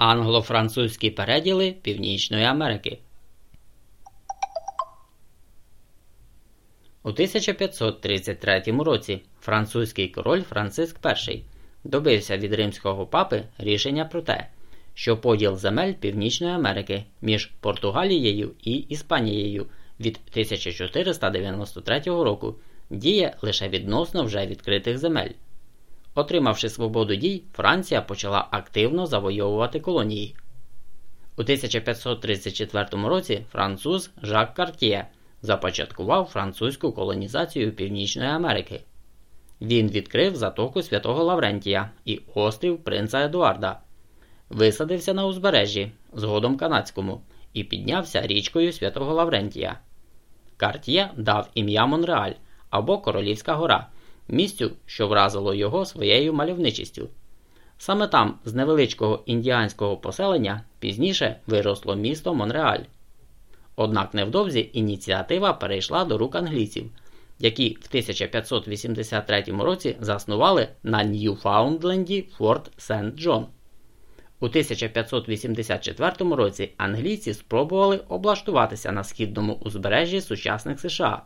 Англо-французькі переділи Північної Америки. У 1533 році французький король Франциск І добився від римського папи рішення про те, що поділ земель Північної Америки між Португалією і Іспанією від 1493 року діє лише відносно вже відкритих земель. Отримавши свободу дій, Франція почала активно завойовувати колонії. У 1534 році француз Жак Картє започаткував французьку колонізацію Північної Америки. Він відкрив затоку Святого Лаврентія і острів Принца Едуарда, висадився на узбережжі, згодом канадському, і піднявся річкою Святого Лаврентія. Карт'є дав ім'я Монреаль або Королівська гора, місцю, що вразило його своєю мальовничістю. Саме там, з невеличкого індіанського поселення, пізніше виросло місто Монреаль. Однак невдовзі ініціатива перейшла до рук англійців, які в 1583 році заснували на Ньюфаундленді Форт Сент Джон. У 1584 році англійці спробували облаштуватися на східному узбережжі сучасних США,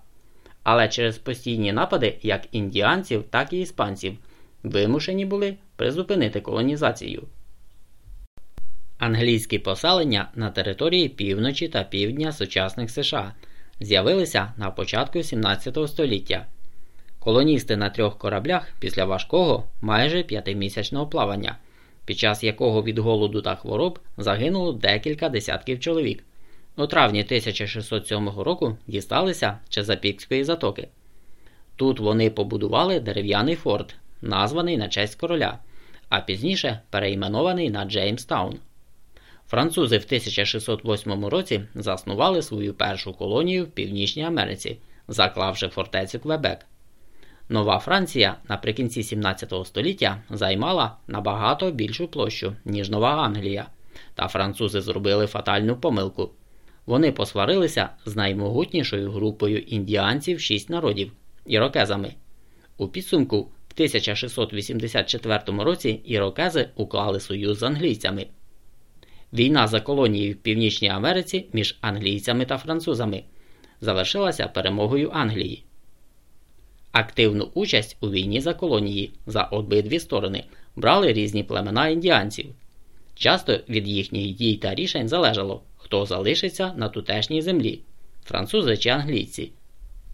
але через постійні напади як індіанців, так і іспанців вимушені були призупинити колонізацію. Англійські поселення на території півночі та півдня сучасних США з'явилися на початку 17 століття. Колоністи на трьох кораблях після важкого майже п'ятимісячного плавання під час якого від голоду та хвороб загинуло декілька десятків чоловік. У травні 1607 року дісталися Чезапікської затоки. Тут вони побудували дерев'яний форт, названий на честь короля, а пізніше перейменований на Джеймстаун. Французи в 1608 році заснували свою першу колонію в Північній Америці, заклавши фортецю Квебек. Нова Франція наприкінці 17 століття займала набагато більшу площу, ніж Нова Англія, та французи зробили фатальну помилку. Вони посварилися з наймогутнішою групою індіанців шість народів ірокезами. У підсумку в 1684 році ірокези уклали союз з англійцями. Війна за колонії в Північній Америці між англійцями та французами завершилася перемогою Англії. Активну участь у війні за колонії за обидві сторони брали різні племена індіанців. Часто від їхніх дій та рішень залежало, хто залишиться на тутешній землі французи чи англійці.